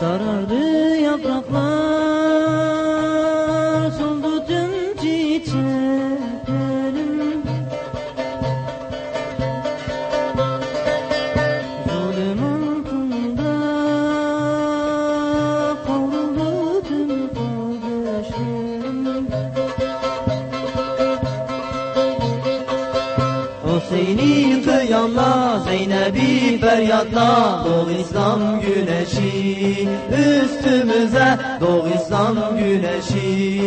sarardı Hüseyin'i kıyamla Zeynep'i feryatla. Doğu İslam güneşi Üstümüze Doğu İslam güneşi.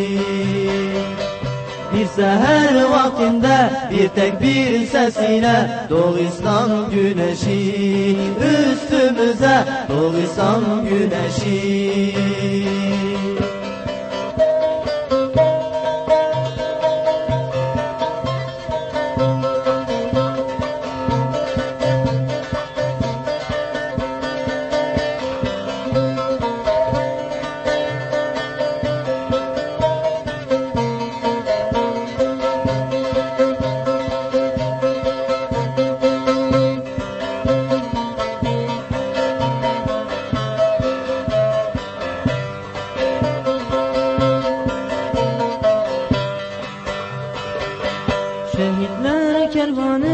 Bir seher vaktinde bir tek bir sesiyle Doğu İslam güneşi. Üstümüze Doğu İslam güneşi Şehitler kervanı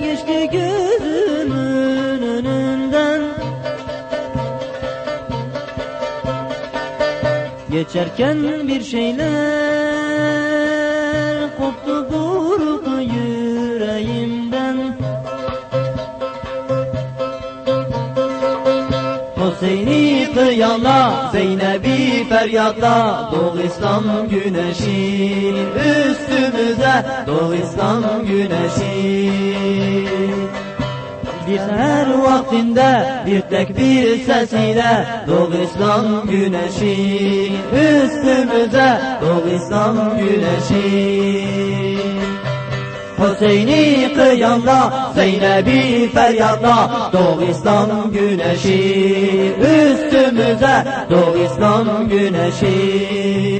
geçti gözümün önünden. Geçerken bir şeyler Hüseyin'i kıyala, Zeynep'i feryatla Doğu İslam güneşi üstümüze Doğu İslam güneşi bir seher vaktinde bir tek bir sesiyle Doğu İslam güneşi üstümüze Doğu İslam güneşi Hüseyin'i kıyamla Zeynep'i feryatla Doğu İslam güneşi üstümüze Doğu İslam güneşi